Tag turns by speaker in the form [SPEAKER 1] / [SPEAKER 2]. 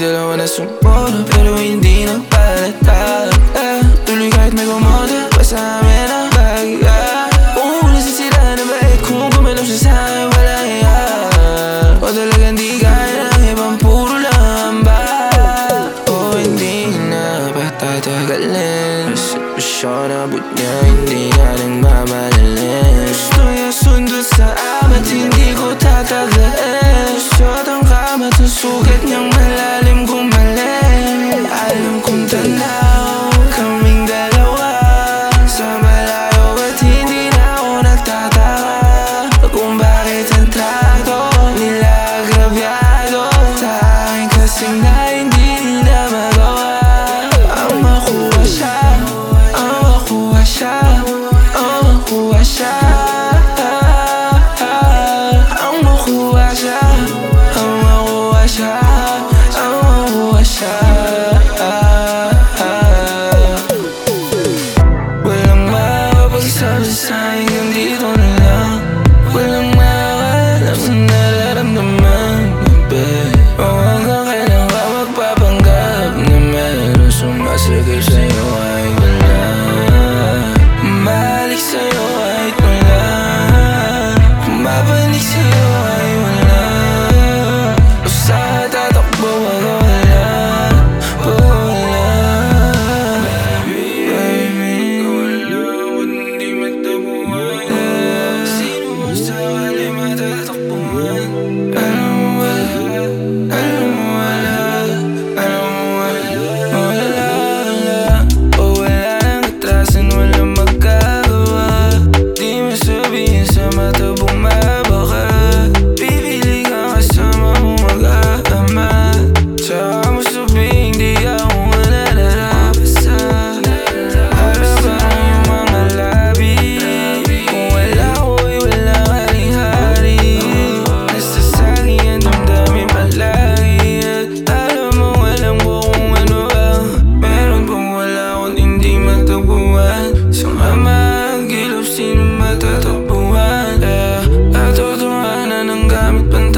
[SPEAKER 1] dalawa na sumuro Pero hindi nagpalata eh, Tuloy kahit may kumoda Pa sa amin ang bagya Oo, nasisira na ba eh Kung kuminom siya sa akin, wala iya O talagang di kaya ng ibang puro lang ba O hindi na patatagalin Sitwasyon abot niya, sugat niyang malalim gumaling Alam kong tanaw, sa'yo dito na lang Walang makakalam sa nararamdaman Babe, o hanggang kailan ka magpapanggap Na meron sumasagay sa'yo Don't